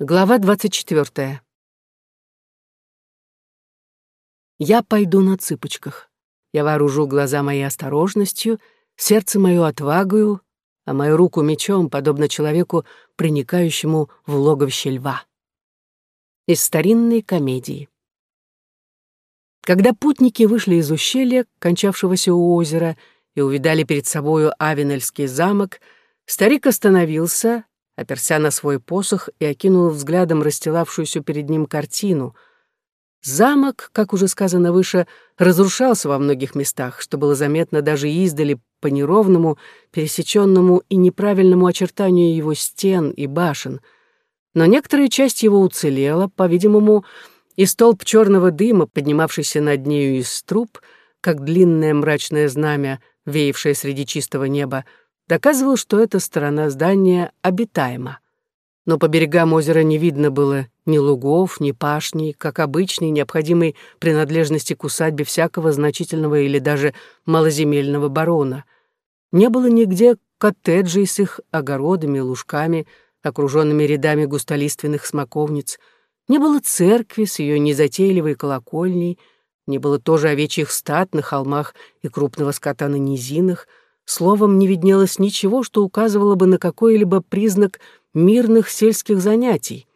Глава 24. Я пойду на цыпочках. Я вооружу глаза моей осторожностью, сердце мое отвагою, а мою руку мечом, подобно человеку, проникающему в логовище льва. Из старинной комедии. Когда путники вышли из ущелья, кончавшегося у озера, и увидали перед собою Авенельский замок, старик остановился, оперся на свой посох и окинул взглядом расстилавшуюся перед ним картину. Замок, как уже сказано выше, разрушался во многих местах, что было заметно даже издали по неровному, пересеченному и неправильному очертанию его стен и башен. Но некоторая часть его уцелела, по-видимому, и столб черного дыма, поднимавшийся над нею из труб, как длинное мрачное знамя, веявшее среди чистого неба, доказывал, что эта сторона здания обитаема. Но по берегам озера не видно было ни лугов, ни пашней, как обычной, необходимой принадлежности к усадьбе всякого значительного или даже малоземельного барона. Не было нигде коттеджей с их огородами, лужками, окруженными рядами густолиственных смоковниц, не было церкви с ее незатейливой колокольней, не было тоже овечьих стад на холмах и крупного скота на низинах — Словом, не виднелось ничего, что указывало бы на какой-либо признак мирных сельских занятий.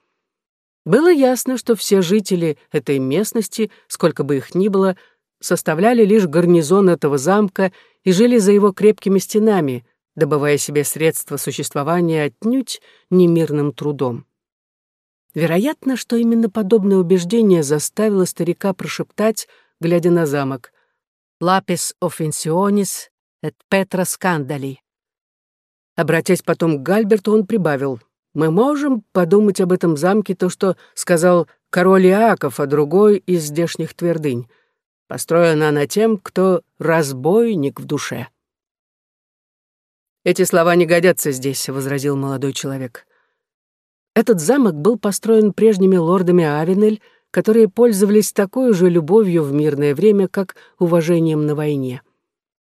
Было ясно, что все жители этой местности, сколько бы их ни было, составляли лишь гарнизон этого замка и жили за его крепкими стенами, добывая себе средства существования отнюдь немирным трудом. Вероятно, что именно подобное убеждение заставило старика прошептать, глядя на замок, «Lapis offensionis et petra scandali». Обратясь потом к Гальберту, он прибавил, «Мы можем подумать об этом замке то, что сказал король Иаков, о другой из здешних твердынь. Построена она тем, кто разбойник в душе». «Эти слова не годятся здесь», — возразил молодой человек. Этот замок был построен прежними лордами Авенель, которые пользовались такой же любовью в мирное время, как уважением на войне.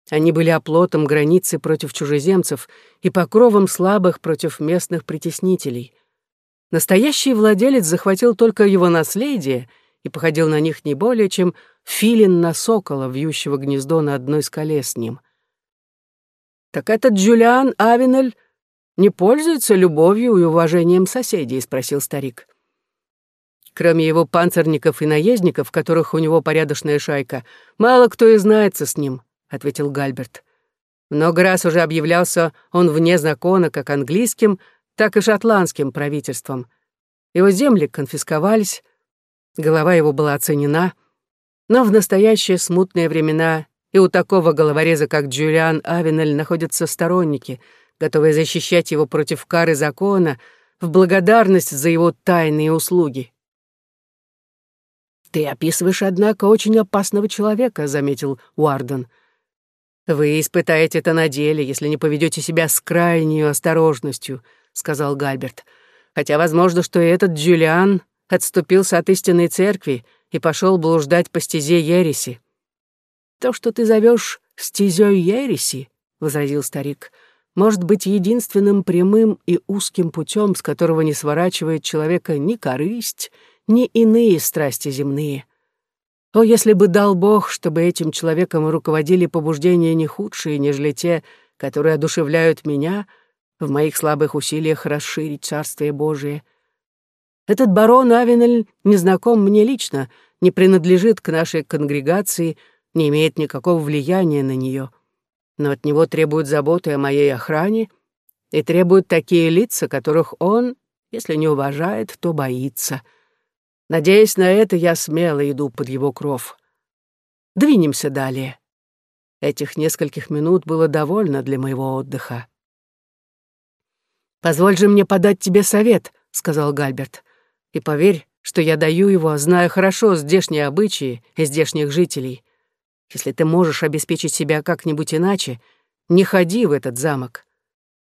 Они были оплотом границы против чужеземцев и покровом слабых против местных притеснителей. Настоящий владелец захватил только его наследие и походил на них не более, чем филин на сокола, вьющего гнездо на одной скале с ним. «Так этот Джулиан Авенель не пользуется любовью и уважением соседей?» — спросил старик. Кроме его панцирников и наездников, которых у него порядочная шайка, мало кто и знается с ним. — ответил Гальберт. «Много раз уже объявлялся он вне закона как английским, так и шотландским правительством. Его земли конфисковались, голова его была оценена, но в настоящие смутные времена и у такого головореза, как Джулиан Авенель, находятся сторонники, готовые защищать его против кары закона в благодарность за его тайные услуги. «Ты описываешь, однако, очень опасного человека», — заметил Уарден. — «Вы испытаете это на деле, если не поведете себя с крайней осторожностью», — сказал Гальберт. «Хотя возможно, что и этот Джулиан отступился от истинной церкви и пошел блуждать по стезе ереси». «То, что ты зовешь стезей ереси», — возразил старик, «может быть единственным прямым и узким путем, с которого не сворачивает человека ни корысть, ни иные страсти земные». О, если бы дал Бог, чтобы этим человеком руководили побуждения не худшие, нежели те, которые одушевляют меня в моих слабых усилиях расширить Царствие Божие. Этот барон Авенель не знаком мне лично, не принадлежит к нашей конгрегации, не имеет никакого влияния на нее. Но от него требуют заботы о моей охране и требуют такие лица, которых он, если не уважает, то боится — Надеясь на это, я смело иду под его кров. Двинемся далее. Этих нескольких минут было довольно для моего отдыха. «Позволь же мне подать тебе совет», — сказал Гальберт. «И поверь, что я даю его, зная хорошо здешние обычаи и здешних жителей. Если ты можешь обеспечить себя как-нибудь иначе, не ходи в этот замок.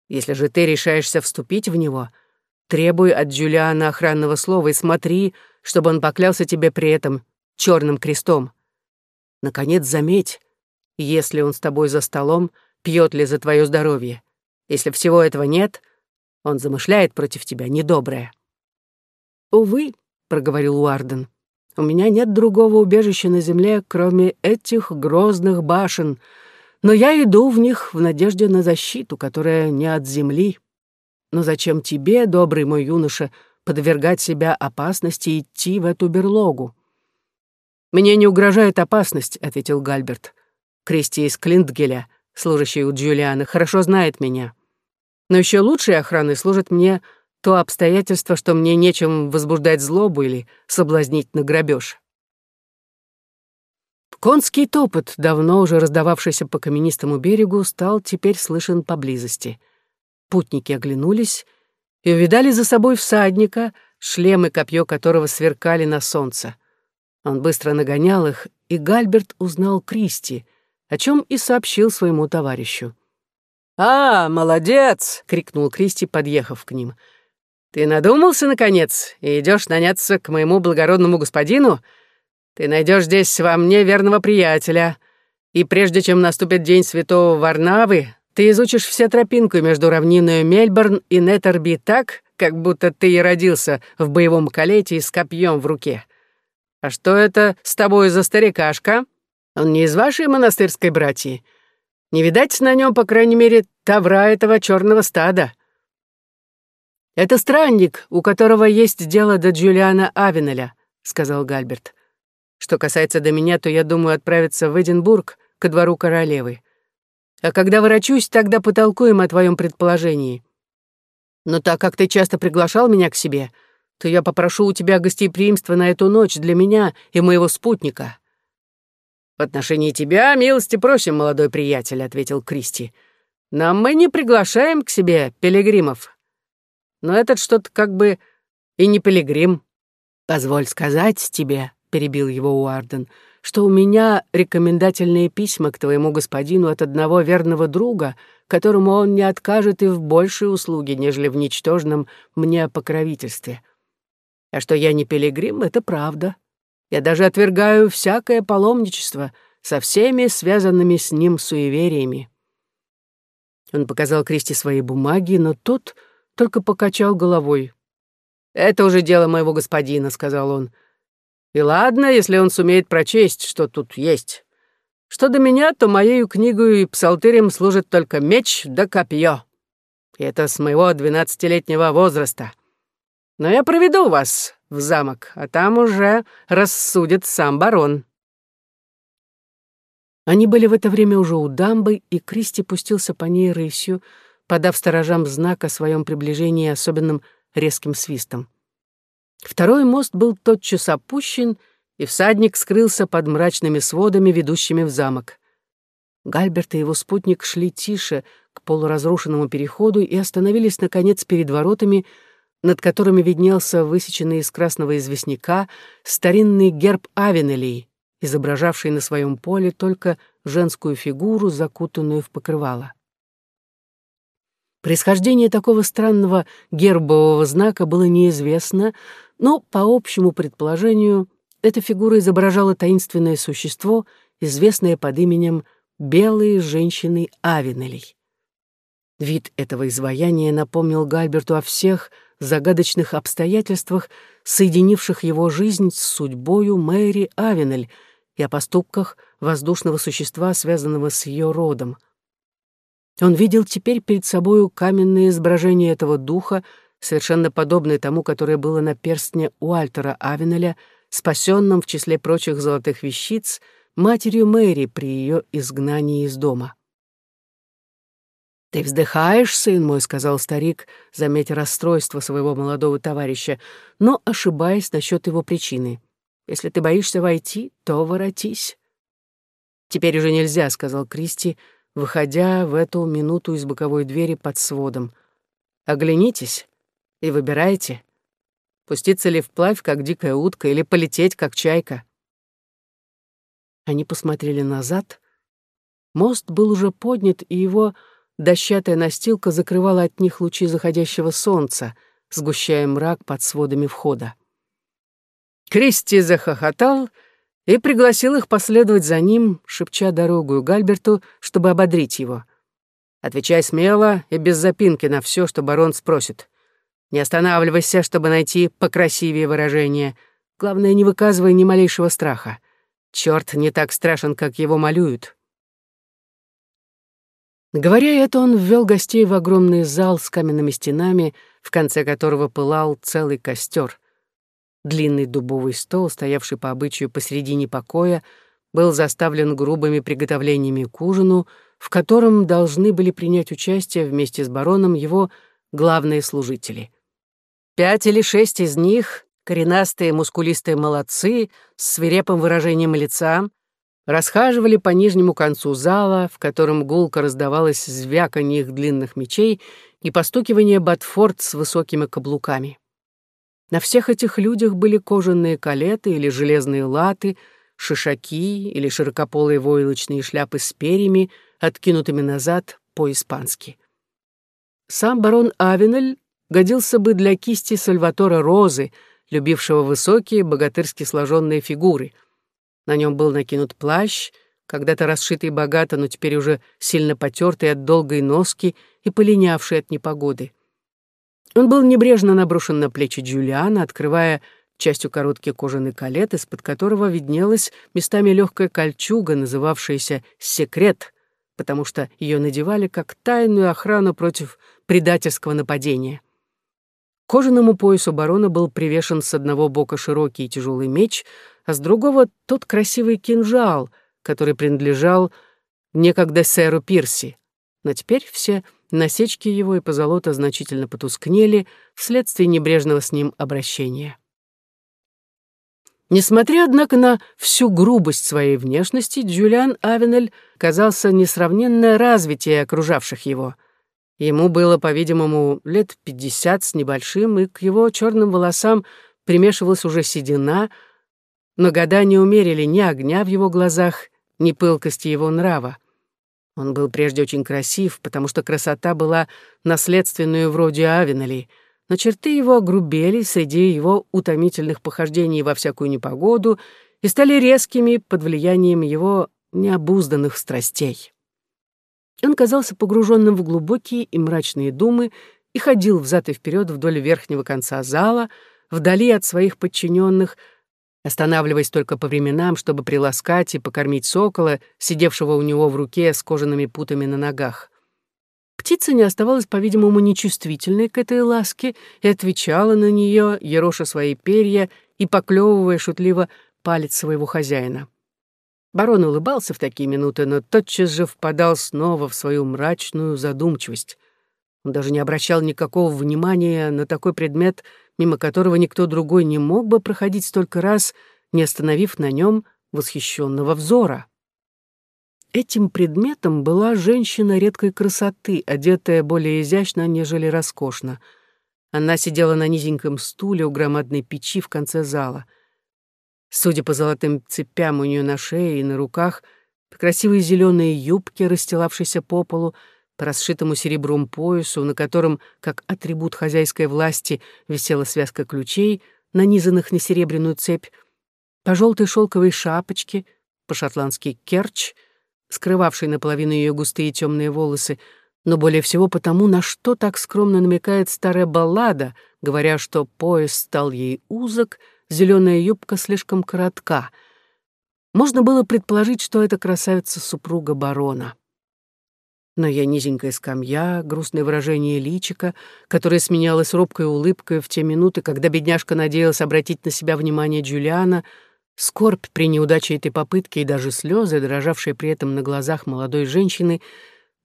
Если же ты решаешься вступить в него — Требуй от Джулиана охранного слова и смотри, чтобы он поклялся тебе при этом черным крестом. Наконец, заметь, если он с тобой за столом, пьет ли за твое здоровье. Если всего этого нет, он замышляет против тебя недоброе. «Увы», — проговорил Уарден, — «у меня нет другого убежища на земле, кроме этих грозных башен, но я иду в них в надежде на защиту, которая не от земли. Но зачем тебе, добрый мой юноша, подвергать себя опасности и идти в эту берлогу?» «Мне не угрожает опасность», — ответил Гальберт. «Кристи из Клинтгеля, служащий у Джулиана, хорошо знает меня. Но еще лучшей охраной служит мне то обстоятельство, что мне нечем возбуждать злобу или соблазнить на грабеж. Конский топот, давно уже раздававшийся по каменистому берегу, стал теперь слышен поблизости. Путники оглянулись и увидали за собой всадника, шлем и копье которого сверкали на солнце. Он быстро нагонял их, и Гальберт узнал Кристи, о чем и сообщил своему товарищу. «А, молодец!» — крикнул Кристи, подъехав к ним. «Ты надумался, наконец, и идешь наняться к моему благородному господину?» Ты найдешь здесь во мне верного приятеля, и прежде чем наступит день святого Варнавы, ты изучишь все тропинку между равниной Мельбурн и Неттерби так, как будто ты и родился в боевом калете и с копьем в руке. А что это с тобой за старикашка? Он не из вашей монастырской братьи. Не видать на нем, по крайней мере, тавра этого черного стада. Это странник, у которого есть дело до Джулиана Авенеля, сказал Гальберт. Что касается до меня, то я думаю отправиться в Эдинбург, ко двору королевы. А когда ворочусь, тогда потолкуем о твоем предположении. Но так как ты часто приглашал меня к себе, то я попрошу у тебя гостеприимства на эту ночь для меня и моего спутника». «В отношении тебя милости просим, молодой приятель», — ответил Кристи. «Но мы не приглашаем к себе пилигримов. Но этот что-то как бы и не пилигрим. Позволь сказать тебе, перебил его Уарден, что у меня рекомендательные письма к твоему господину от одного верного друга, которому он не откажет и в большей услуге, нежели в ничтожном мне покровительстве. А что я не пилигрим, это правда. Я даже отвергаю всякое паломничество со всеми связанными с ним суевериями. Он показал Кристи свои бумаги, но тот только покачал головой. «Это уже дело моего господина», — сказал он. И ладно, если он сумеет прочесть, что тут есть. Что до меня, то моею книгу и псалтырем служит только меч да копье. И это с моего двенадцатилетнего возраста. Но я проведу вас в замок, а там уже рассудит сам барон». Они были в это время уже у дамбы, и Кристи пустился по ней рысью, подав сторожам знак о своем приближении особенным резким свистом. Второй мост был тотчас опущен, и всадник скрылся под мрачными сводами, ведущими в замок. Гальберт и его спутник шли тише к полуразрушенному переходу и остановились, наконец, перед воротами, над которыми виднелся высеченный из красного известняка старинный герб Авенелей, изображавший на своем поле только женскую фигуру, закутанную в покрывало. Происхождение такого странного гербового знака было неизвестно, но, по общему предположению, эта фигура изображала таинственное существо, известное под именем «Белые женщины Авенелей». Вид этого изваяния напомнил Гальберту о всех загадочных обстоятельствах, соединивших его жизнь с судьбою Мэри Авенель и о поступках воздушного существа, связанного с ее родом. Он видел теперь перед собою каменное изображение этого духа, совершенно подобное тому, которое было на перстне у Альтера Авенеля, спасенном в числе прочих золотых вещиц матерью Мэри при ее изгнании из дома. «Ты вздыхаешь, сын мой», — сказал старик, заметя расстройство своего молодого товарища, но ошибаясь насчет его причины. «Если ты боишься войти, то воротись». «Теперь уже нельзя», — сказал Кристи, выходя в эту минуту из боковой двери под сводом. «Оглянитесь и выбирайте, пуститься ли вплавь, как дикая утка, или полететь, как чайка». Они посмотрели назад. Мост был уже поднят, и его дощатая настилка закрывала от них лучи заходящего солнца, сгущая мрак под сводами входа. Кристи захохотал — и пригласил их последовать за ним, шепча дорогу Гальберту, чтобы ободрить его. «Отвечай смело и без запинки на все, что барон спросит. Не останавливайся, чтобы найти покрасивее выражение. Главное, не выказывай ни малейшего страха. Черт не так страшен, как его малюют. Говоря это, он ввел гостей в огромный зал с каменными стенами, в конце которого пылал целый костер. Длинный дубовый стол, стоявший по обычаю посредине покоя, был заставлен грубыми приготовлениями к ужину, в котором должны были принять участие вместе с бароном его главные служители. Пять или шесть из них, коренастые мускулистые молодцы с свирепым выражением лица, расхаживали по нижнему концу зала, в котором гулко раздавалось звяканье их длинных мечей и постукивание ботфорд с высокими каблуками. На всех этих людях были кожаные калеты или железные латы, шишаки или широкополые войлочные шляпы с перьями, откинутыми назад по-испански. Сам барон Авенель годился бы для кисти Сальватора Розы, любившего высокие, богатырски сложенные фигуры. На нем был накинут плащ, когда-то расшитый богато, но теперь уже сильно потертый от долгой носки и полинявший от непогоды. Он был небрежно наброшен на плечи Джулиана, открывая частью короткий кожаный калет, из-под которого виднелась местами легкая кольчуга, называвшаяся «секрет», потому что ее надевали как тайную охрану против предательского нападения. Кожаному поясу барона был привешен с одного бока широкий и тяжелый меч, а с другого — тот красивый кинжал, который принадлежал некогда сэру Пирси. Но теперь все Насечки его и позолота значительно потускнели вследствие небрежного с ним обращения. Несмотря, однако, на всю грубость своей внешности, Джулиан Авенель казался несравненно развитее окружавших его. Ему было, по-видимому, лет пятьдесят с небольшим, и к его черным волосам примешивалась уже седина, но года не умерили ни огня в его глазах, ни пылкости его нрава. Он был прежде очень красив, потому что красота была наследственную вроде Авенелей, но черты его огрубели среди его утомительных похождений во всякую непогоду и стали резкими под влиянием его необузданных страстей. Он казался погруженным в глубокие и мрачные думы и ходил взад и вперед вдоль верхнего конца зала, вдали от своих подчиненных, останавливаясь только по временам, чтобы приласкать и покормить сокола, сидевшего у него в руке с кожаными путами на ногах. Птица не оставалась, по-видимому, нечувствительной к этой ласке и отвечала на нее, ероша свои перья и поклевывая шутливо палец своего хозяина. Барон улыбался в такие минуты, но тотчас же впадал снова в свою мрачную задумчивость. Он даже не обращал никакого внимания на такой предмет, мимо которого никто другой не мог бы проходить столько раз, не остановив на нем восхищенного взора. Этим предметом была женщина редкой красоты, одетая более изящно, нежели роскошно. Она сидела на низеньком стуле у громадной печи в конце зала. Судя по золотым цепям у нее на шее и на руках, по красивой зеленой юбке, расстилавшейся по полу, по расшитому серебром поясу, на котором, как атрибут хозяйской власти, висела связка ключей, нанизанных на серебряную цепь, по желтой шелковой шапочке, по-шотландски керч, скрывавшей наполовину ее густые темные волосы, но более всего потому, на что так скромно намекает старая баллада, говоря, что пояс стал ей узок, зеленая юбка слишком коротка. Можно было предположить, что это красавица супруга барона но я низенькая скамья, грустное выражение личика, которое сменялось робкой улыбкой в те минуты, когда бедняжка надеялась обратить на себя внимание Джулиана, скорбь при неудаче этой попытки и даже слезы, дрожавшие при этом на глазах молодой женщины,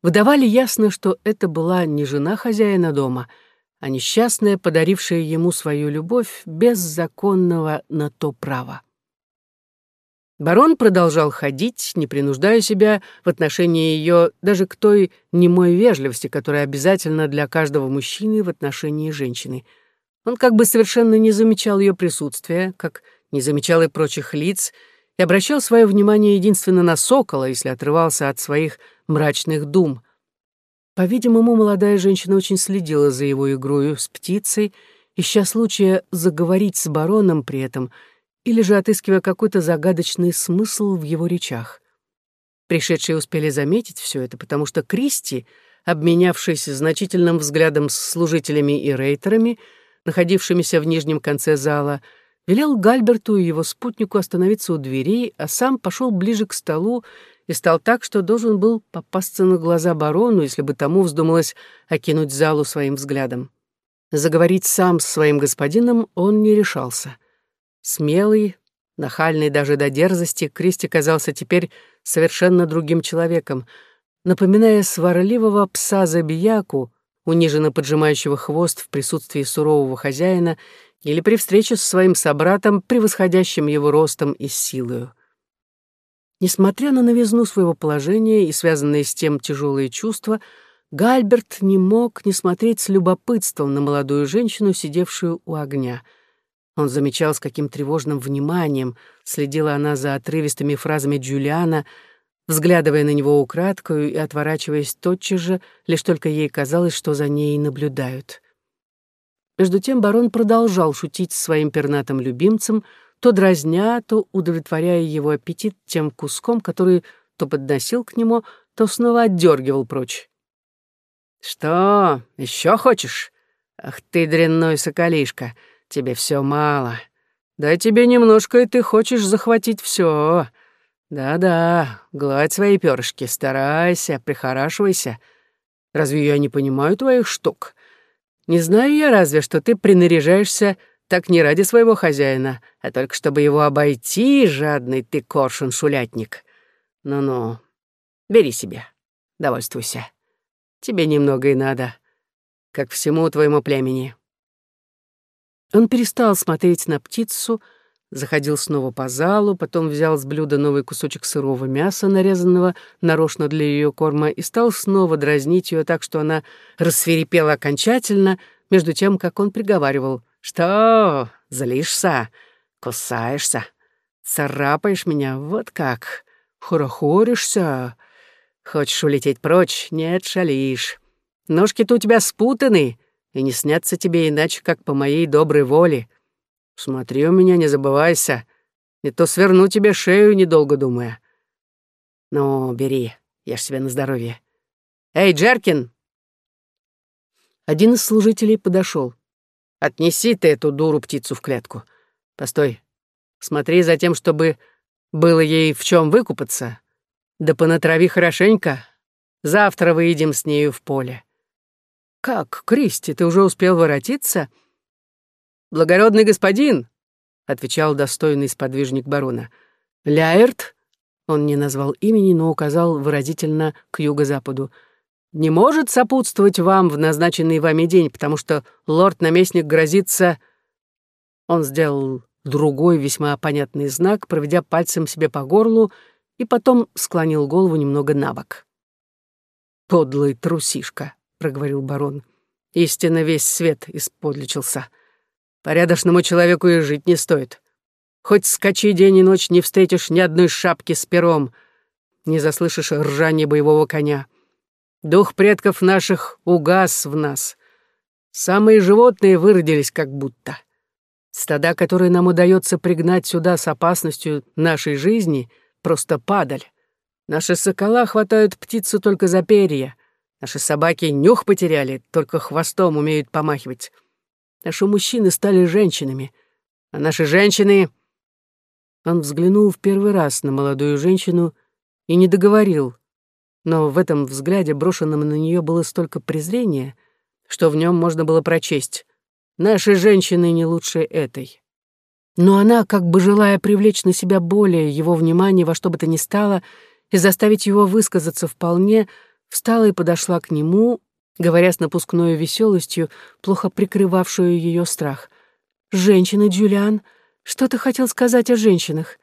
выдавали ясно, что это была не жена хозяина дома, а несчастная, подарившая ему свою любовь без законного на то права. Барон продолжал ходить, не принуждая себя в отношении ее даже к той немой вежливости, которая обязательна для каждого мужчины в отношении женщины. Он как бы совершенно не замечал ее присутствия, как не замечал и прочих лиц, и обращал свое внимание единственно на сокола, если отрывался от своих мрачных дум. По-видимому, молодая женщина очень следила за его игрою с птицей, ища случая заговорить с бароном при этом — или же отыскивая какой-то загадочный смысл в его речах. Пришедшие успели заметить все это, потому что Кристи, обменявшись значительным взглядом с служителями и рейтерами, находившимися в нижнем конце зала, велел Гальберту и его спутнику остановиться у дверей, а сам пошел ближе к столу и стал так, что должен был попасться на глаза барону, если бы тому вздумалось окинуть залу своим взглядом. Заговорить сам с своим господином он не решался. Смелый, нахальный даже до дерзости, Кристи казался теперь совершенно другим человеком, напоминая сварливого пса-забияку, униженно поджимающего хвост в присутствии сурового хозяина или при встрече с своим собратом, превосходящим его ростом и силою. Несмотря на новизну своего положения и связанные с тем тяжелые чувства, Гальберт не мог не смотреть с любопытством на молодую женщину, сидевшую у огня. Он замечал, с каким тревожным вниманием следила она за отрывистыми фразами Джулиана, взглядывая на него украдкою и отворачиваясь тотчас же, лишь только ей казалось, что за ней наблюдают. Между тем барон продолжал шутить с своим пернатым любимцем, то дразня, то удовлетворяя его аппетит тем куском, который то подносил к нему, то снова отдергивал прочь. «Что, еще хочешь? Ах ты, дрянной соколишка, тебе все мало. Дай тебе немножко, и ты хочешь захватить все. Да-да, гладь свои перышки, старайся, прихорашивайся. Разве я не понимаю твоих штук? Не знаю я разве, что ты принаряжаешься так не ради своего хозяина, а только чтобы его обойти, жадный ты коршун-шулятник. Ну-ну, бери себе, довольствуйся. Тебе немного и надо, как всему твоему племени». Он перестал смотреть на птицу, заходил снова по залу, потом взял с блюда новый кусочек сырого мяса, нарезанного нарочно для ее корма, и стал снова дразнить ее так, что она рассверепела окончательно, между тем, как он приговаривал «Что, злишься, кусаешься, царапаешь меня, вот как, хорохоришься, хочешь улететь прочь, нет, шалишь, ножки-то у тебя спутаны, и не снятся тебе иначе, как по моей доброй воле. Смотри у меня, не забывайся, не то сверну тебе шею, недолго думая. Ну, бери, ешь себе на здоровье. Эй, Джеркин!» Один из служителей подошел. «Отнеси ты эту дуру-птицу в клетку. Постой, смотри за тем, чтобы было ей в чем выкупаться. Да понатрави хорошенько. Завтра выйдем с нею в поле». «Как, Кристи, ты уже успел воротиться?» «Благородный господин», — отвечал достойный сподвижник барона. «Ляэрт?» — он не назвал имени, но указал выразительно к юго-западу. «Не может сопутствовать вам в назначенный вами день, потому что лорд-наместник грозится...» Он сделал другой весьма понятный знак, проведя пальцем себе по горлу, и потом склонил голову немного на бок. «Подлый трусишка», — проговорил барон. «Истинно весь свет исподличился. Порядочному человеку и жить не стоит. Хоть скачи день и ночь, не встретишь ни одной шапки с пером, не заслышишь ржания боевого коня. Дух предков наших угас в нас. Самые животные выродились как будто. Стада, которые нам удается пригнать сюда с опасностью нашей жизни, просто падаль. Наши сокола хватают птицу только за перья. Наши собаки нюх потеряли, только хвостом умеют помахивать. Наши мужчины стали женщинами, а наши женщины...» Он взглянул в первый раз на молодую женщину и не договорил, но в этом взгляде, брошенном на нее, было столько презрения, что в нем можно было прочесть «Наши женщины не лучше этой». Но она, как бы желая привлечь на себя более его внимание во что бы то ни стало и заставить его высказаться вполне, встала и подошла к нему, говоря с напускной веселостью, плохо прикрывавшую ее страх. «Женщины, Джулиан, что ты хотел сказать о женщинах?»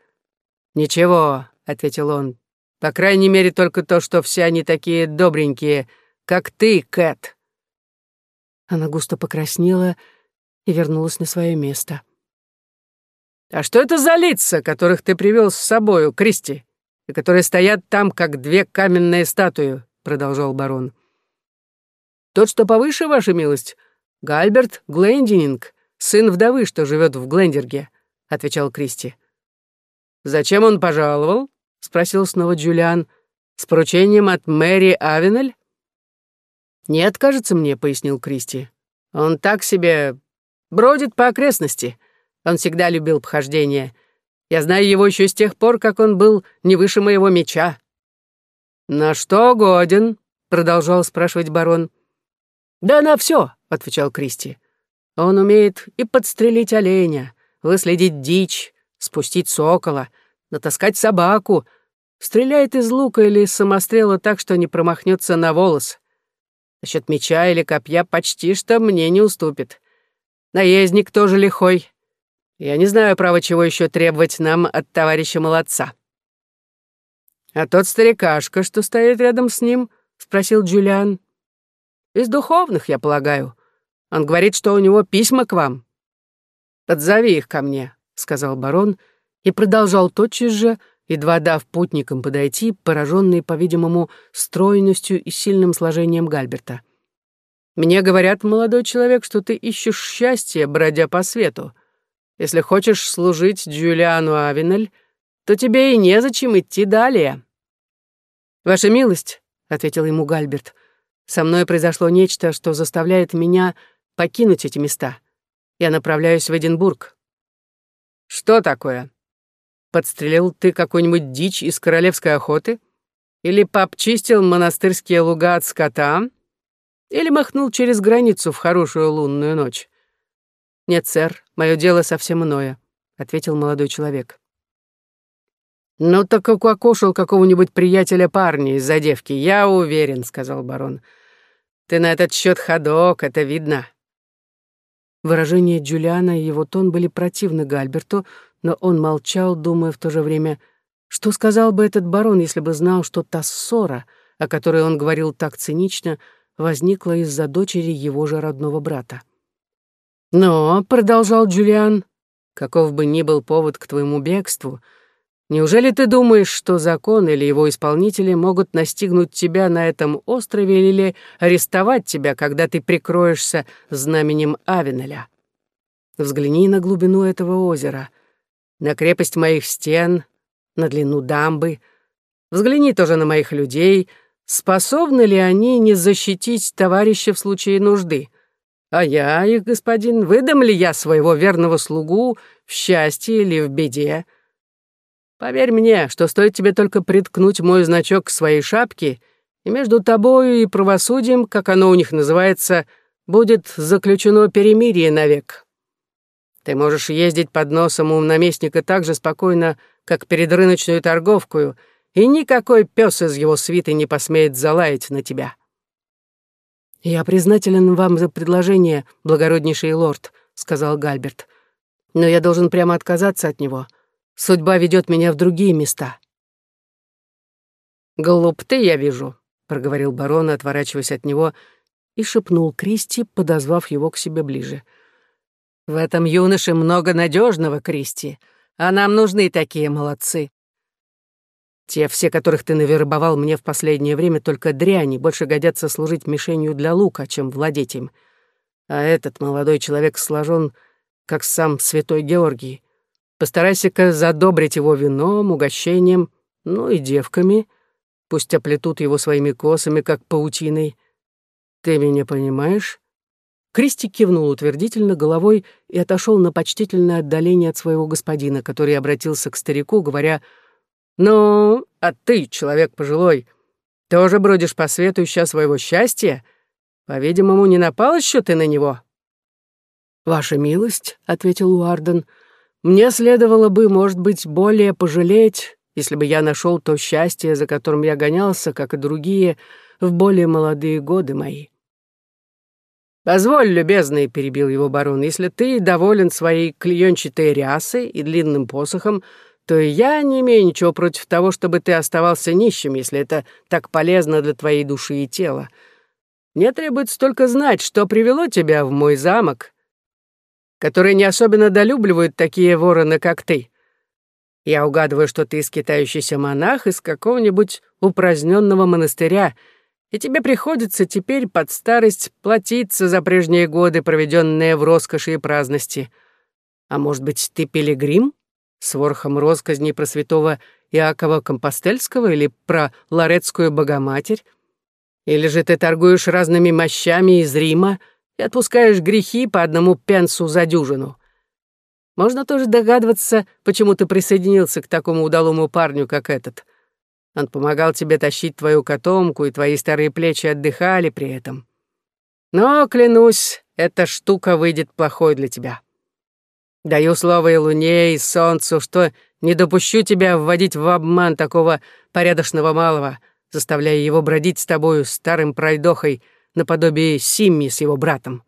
«Ничего», — ответил он, — «по крайней мере только то, что все они такие добренькие, как ты, Кэт». Она густо покраснела и вернулась на свое место. «А что это за лица, которых ты привел с собою, Кристи, и которые стоят там, как две каменные статуи?» — продолжал барон. Тот, что повыше, ваша милость, Гальберт Глендининг, сын вдовы, что живет в Глендерге», — отвечал Кристи. «Зачем он пожаловал?» — спросил снова Джулиан. «С поручением от Мэри Авенель?» «Нет, кажется мне», — пояснил Кристи. «Он так себе Бродит по окрестности. Он всегда любил похождения. Я знаю его еще с тех пор, как он был не выше моего меча». «На что годен?» — продолжал спрашивать барон. «Да на все», — отвечал Кристи. «Он умеет и подстрелить оленя, выследить дичь, спустить сокола, натаскать собаку, стреляет из лука или из самострела так, что не промахнется на волос. Насчет меча или копья почти что мне не уступит. Наездник тоже лихой. Я не знаю, право, чего еще требовать нам от товарища молодца. А тот старикашка, что стоит рядом с ним, спросил Джулиан. Из духовных, я полагаю. Он говорит, что у него письма к вам. Подзови их ко мне, сказал барон и продолжал тотчас же, едва дав путникам подойти, пораженный, по-видимому, стройностью и сильным сложением Гальберта. «Мне говорят, молодой человек, что ты ищешь счастье, бродя по свету. Если хочешь служить Джулиану Авенель, то тебе и незачем идти далее». «Ваша милость», — ответил ему Гальберт, — «со мной произошло нечто, что заставляет меня покинуть эти места. Я направляюсь в Эдинбург». «Что такое? Подстрелил ты какую-нибудь дичь из королевской охоты? Или попчистил монастырские луга от скота? Или махнул через границу в хорошую лунную ночь?» «Нет, сэр, мое дело совсем иное», — ответил молодой человек. «Ну так укокошил какого-нибудь приятеля парня из-за девки, я уверен», — сказал барон. «Ты на этот счет ходок, это видно». Выражение Джулиана и его тон были противны Гальберту, но он молчал, думая в то же время, что сказал бы этот барон, если бы знал, что та ссора, о которой он говорил так цинично, возникла из-за дочери его же родного брата. «Но», — продолжал Джулиан, — «каков бы ни был повод к твоему бегству, неужели ты думаешь, что закон или его исполнители могут настигнуть тебя на этом острове или арестовать тебя, когда ты прикроешься знаменем Авенеля? Взгляни на глубину этого озера, на крепость моих стен, на длину дамбы. Взгляни тоже на моих людей, способны ли они не защитить товарища в случае нужды?» А я, их господин, выдам ли я своего верного слугу в счастье или в беде? Поверь мне, что стоит тебе только приткнуть мой значок к своей шапке, и между тобою и правосудием, как оно у них называется, будет заключено перемирие навек. Ты можешь ездить под носом у наместника так же спокойно, как перед рыночную торговкою, и никакой пес из его свиты не посмеет залаять на тебя». «Я признателен вам за предложение, благороднейший лорд», — сказал Гальберт. «Но я должен прямо отказаться от него. Судьба ведет меня в другие места». «Глуп ты, я вижу», — проговорил барон, отворачиваясь от него, и шепнул Кристи, подозвав его к себе ближе. «В этом юноше много надежного, Кристи, а нам нужны такие молодцы. Те все, которых ты навербовал мне в последнее время, только дряни, больше годятся служить мишенью для лука, чем владеть им. А этот молодой человек сложен, как сам святой Георгий. Постарайся-ка задобрить его вином, угощением, ну и девками. Пусть оплетут его своими косами, как паутиной. Ты меня понимаешь?» Кристи кивнул утвердительно головой и отошел на почтительное отдаление от своего господина, который обратился к старику, говоря — «Ну, а ты, человек пожилой, тоже бродишь по свету, ища своего счастья? По-видимому, не напал еще ты на него?» «Ваша милость», — ответил Уарден, — «мне следовало бы, может быть, более пожалеть, если бы я нашел то счастье, за которым я гонялся, как и другие, в более молодые годы мои». «Позволь, любезный», — перебил его барон, — «если ты доволен своей клеенчатой рясой и длинным посохом, то и я не имею ничего против того, чтобы ты оставался нищим, если это так полезно для твоей души и тела. Мне требуется только знать, что привело тебя в мой замок, который не особенно долюбливают такие вороны, как ты. Я угадываю, что ты скитающийся монах из какого-нибудь упраздненного монастыря, и тебе приходится теперь под старость платиться за прежние годы, проведенные в роскоши и праздности. А может быть, ты пилигрим?» с ворохом росказней про святого Иакова Компостельского или про Лоретскую Богоматерь? Или же ты торгуешь разными мощами из Рима и отпускаешь грехи по одному пенсу за дюжину. Можно тоже догадываться, почему ты присоединился к такому удалому парню, как этот. Он помогал тебе тащить твою котомку, и твои старые плечи отдыхали при этом. Но, клянусь, эта штука выйдет плохой для тебя. Даю слово и луне, и солнцу, что не допущу тебя вводить в обман такого порядочного малого, заставляя его бродить с тобою старым пройдохой наподобие Симми с его братом.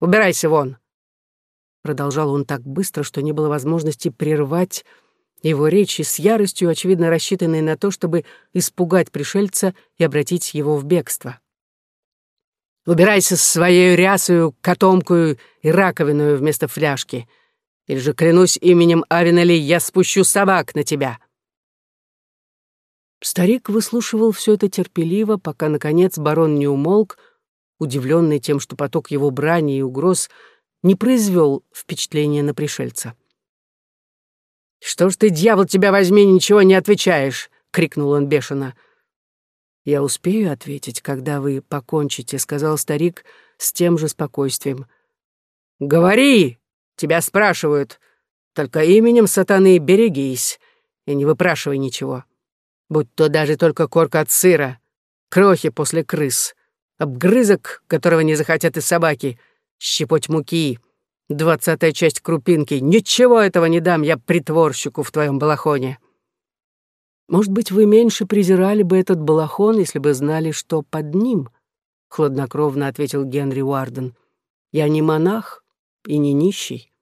Убирайся вон!» Продолжал он так быстро, что не было возможности прервать его речи с яростью, очевидно рассчитанной на то, чтобы испугать пришельца и обратить его в бегство. «Убирайся с своей рясою, котомкою и раковиною вместо фляжки, или же, клянусь именем Авенели, я спущу собак на тебя!» Старик выслушивал все это терпеливо, пока, наконец, барон не умолк, удивленный тем, что поток его брани и угроз не произвел впечатления на пришельца. «Что ж ты, дьявол, тебя возьми, ничего не отвечаешь!» — крикнул он бешено. «Я успею ответить, когда вы покончите», — сказал старик с тем же спокойствием. «Говори!» — тебя спрашивают. Только именем сатаны берегись и не выпрашивай ничего. Будь то даже только корка от сыра, крохи после крыс, обгрызок, которого не захотят и собаки, щепоть муки, Двадцатая часть крупинки. Ничего этого не дам я притворщику в твоем балахоне. Может быть, вы меньше презирали бы этот балахон, если бы знали, что под ним, — хладнокровно ответил Генри Уарден. Я не монах и не нищий,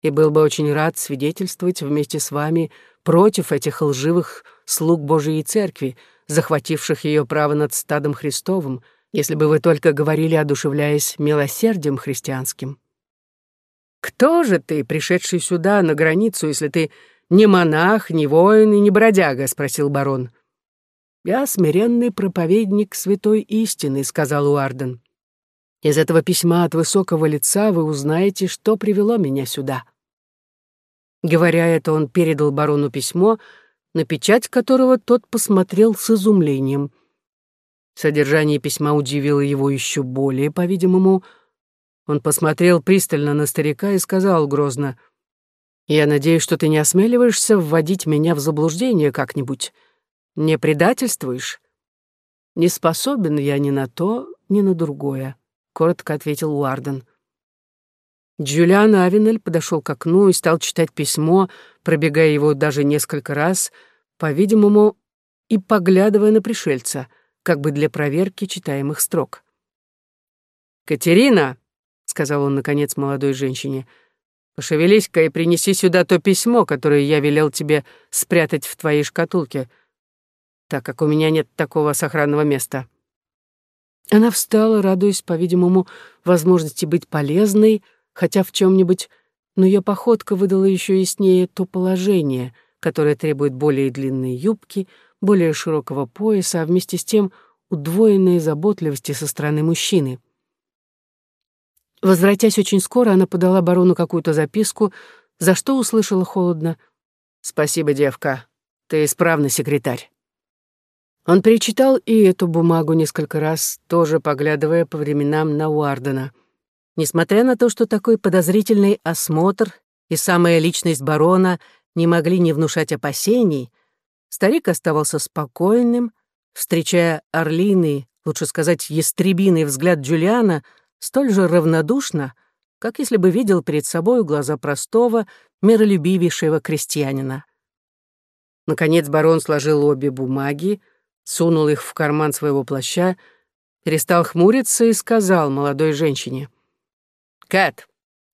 и был бы очень рад свидетельствовать вместе с вами против этих лживых слуг Божией Церкви, захвативших ее право над стадом Христовым, если бы вы только говорили, одушевляясь милосердием христианским. Кто же ты, пришедший сюда, на границу, если ты не монах, не воин и не бродяга?» — спросил барон. «Я смиренный проповедник святой истины», — сказал Уарден. «Из этого письма от высокого лица вы узнаете, что привело меня сюда». Говоря это, он передал барону письмо, на печать которого тот посмотрел с изумлением. Содержание письма удивило его еще более, по-видимому, — он посмотрел пристально на старика и сказал грозно, «Я надеюсь, что ты не осмеливаешься вводить меня в заблуждение как-нибудь. Не предательствуешь?» «Не способен я ни на то, ни на другое», — коротко ответил Уарден. Джулиан Авенель подошел к окну и стал читать письмо, пробегая его даже несколько раз, по-видимому, и поглядывая на пришельца, как бы для проверки читаемых строк. «Катерина!» Сказал он, наконец, молодой женщине. «Пошевелись-ка и принеси сюда то письмо, которое я велел тебе спрятать в твоей шкатулке, так как у меня нет такого сохранного места». Она встала, радуясь, по-видимому, возможности быть полезной, хотя в чем нибудь но ее походка выдала еще яснее то положение, которое требует более длинной юбки, более широкого пояса, а вместе с тем удвоенной заботливости со стороны мужчины. Возвратясь очень скоро, она подала барону какую-то записку, за что услышала холодно. «Спасибо, девка. Ты исправный секретарь». Он перечитал и эту бумагу несколько раз, тоже поглядывая по временам на Уардена. Несмотря на то, что такой подозрительный осмотр и самая личность барона не могли не внушать опасений, старик оставался спокойным, встречая орлиный, лучше сказать, ястребиный взгляд Джулиана — столь же равнодушно, как если бы видел перед собой глаза простого, миролюбивейшего крестьянина. Наконец барон сложил обе бумаги, сунул их в карман своего плаща, перестал хмуриться и сказал молодой женщине. «Кэт,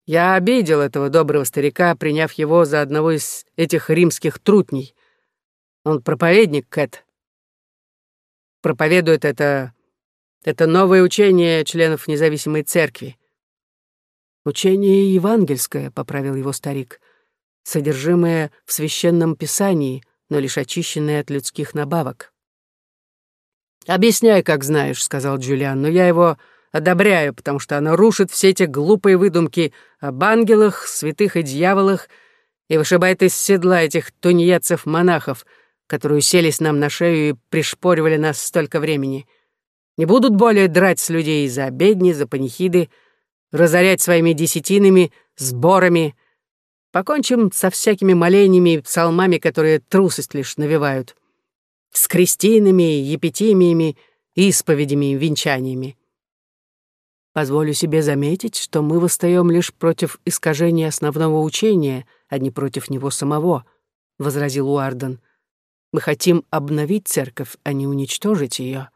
я обидел этого доброго старика, приняв его за одного из этих римских трутней. Он проповедник, Кэт. Проповедует это это новое учение членов независимой церкви. Учение евангельское, поправил его старик, содержимое в священном писании, но лишь очищенное от людских набавок. «Объясняй, как знаешь», — сказал Джулиан, «но я его одобряю, потому что оно рушит все эти глупые выдумки об ангелах, святых и дьяволах и вышибает из седла этих тунеядцев-монахов, которые селись нам на шею и пришпоривали нас столько времени. Не будут более драть с людей за обедни, за панихиды, разорять своими десятинами, сборами. Покончим со всякими молениями и псалмами, которые трусость лишь навевают. С крестинами, епитимиями, исповедями венчаниями. Позволю себе заметить, что мы восстаем лишь против искажения основного учения, а не против него самого, — возразил Уарден. Мы хотим обновить церковь, а не уничтожить ее.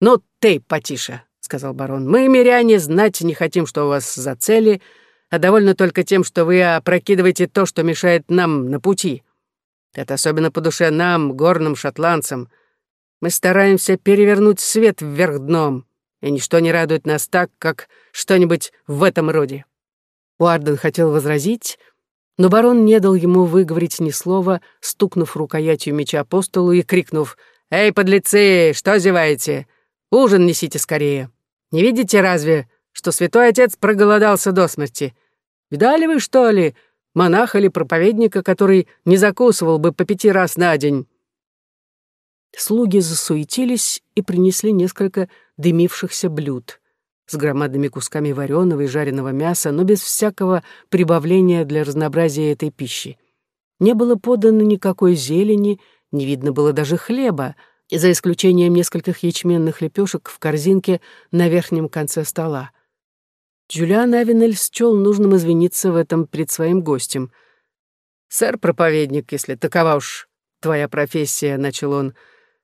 «Ну, ты потише», — сказал барон. «Мы, миряне, знать не хотим, что у вас за цели, а довольно только тем, что вы опрокидываете то, что мешает нам на пути. Это особенно по душе нам, горным шотландцам. Мы стараемся перевернуть свет вверх дном, и ничто не радует нас так, как что-нибудь в этом роде». Уарден хотел возразить, но барон не дал ему выговорить ни слова, стукнув рукоятью меча по столу и крикнув «Эй, подлецы, что зеваете? Ужин несите скорее. Не видите разве, что святой отец проголодался до смерти? Видали вы, что ли, монаха или проповедника, который не закусывал бы по пяти раз на день?» Слуги засуетились и принесли несколько дымившихся блюд с громадными кусками вареного и жареного мяса, но без всякого прибавления для разнообразия этой пищи. Не было подано никакой зелени, не видно было даже хлеба, за исключением нескольких ячменных лепешек в корзинке на верхнем конце стола. Джулиан Авенель счел нужным извиниться в этом перед своим гостем. «Сэр-проповедник, если такова уж твоя профессия», — начал он,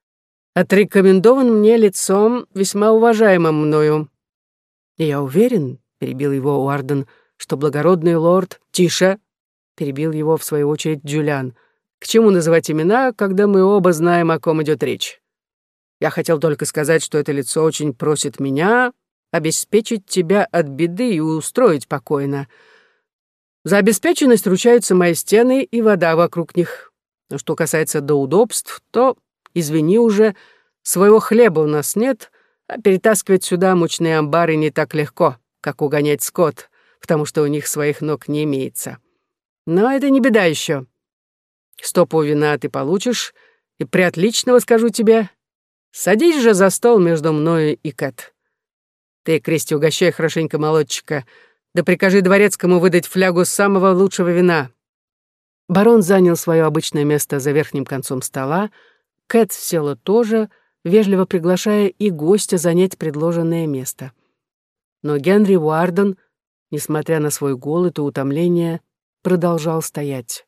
— «отрекомендован мне лицом, весьма уважаемым мною». «И я уверен», — перебил его Уарден, — «что благородный лорд...» «Тише!» — перебил его, в свою очередь, Джулиан. К чему называть имена, когда мы оба знаем, о ком идет речь? Я хотел только сказать, что это лицо очень просит меня обеспечить тебя от беды и устроить покойно. За обеспеченность ручаются мои стены и вода вокруг них. Но что касается до удобств, то, извини уже, своего хлеба у нас нет, а перетаскивать сюда мучные амбары не так легко, как угонять скот, потому что у них своих ног не имеется. Но это не беда еще. Стопу вина ты получишь, и приотличного скажу тебе. Садись же за стол между мною и Кэт. Ты, Крести, угощай хорошенько молодчика, да прикажи дворецкому выдать флягу самого лучшего вина». Барон занял свое обычное место за верхним концом стола, Кэт села тоже, вежливо приглашая и гостя занять предложенное место. Но Генри Уарден, несмотря на свой голод и утомление, продолжал стоять.